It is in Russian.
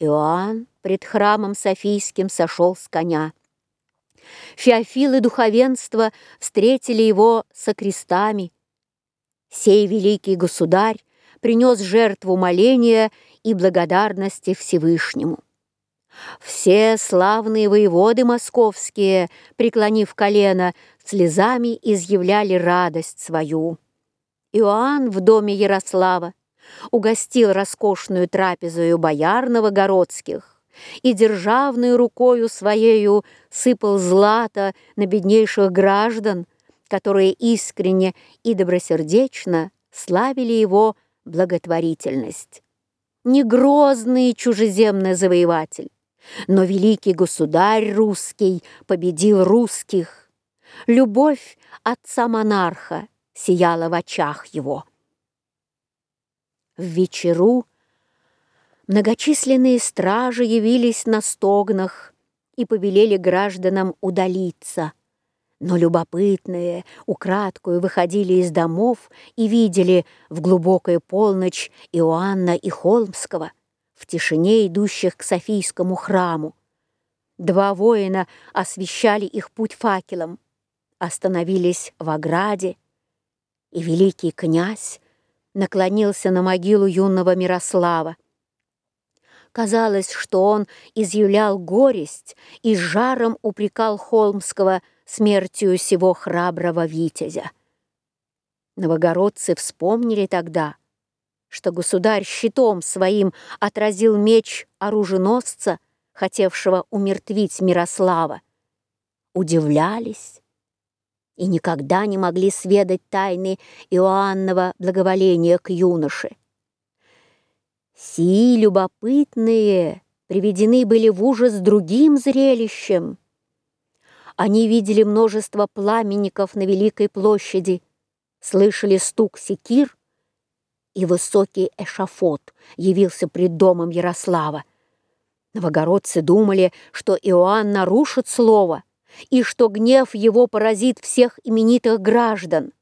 Иоанн пред храмом Софийским сошел с коня. Феофил и духовенство встретили его со крестами. Сей великий государь принес жертву моления и благодарности Всевышнему. Все славные воеводы московские, преклонив колено, слезами изъявляли радость свою. Иоанн в доме Ярослава угостил роскошную трапезою бояр новогородских и державную рукою своею сыпал злато на беднейших граждан, которые искренне и добросердечно славили его благотворительность. Не грозный чужеземный завоеватель, но великий государь русский победил русских. Любовь отца-монарха сияла в очах его. В вечеру многочисленные стражи явились на стогнах и повелели гражданам удалиться. Но любопытные, украдкую выходили из домов и видели в глубокую полночь Иоанна и Холмского в тишине идущих к Софийскому храму. Два воина освещали их путь факелом, остановились в ограде, и великий князь наклонился на могилу юного Мирослава. Казалось, что он изъявлял горесть и жаром упрекал Холмского смертью сего храброго витязя. Новогородцы вспомнили тогда, что государь щитом своим отразил меч оруженосца, хотевшего умертвить Мирослава. Удивлялись и никогда не могли сведать тайны Иоаннова благоволения к юноше. Сии любопытные приведены были в ужас другим зрелищем. Они видели множество пламенников на Великой площади, слышали стук секир, и высокий эшафот явился пред домом Ярослава. Новогородцы думали, что Иоанн нарушит слово — и что гнев его поразит всех именитых граждан.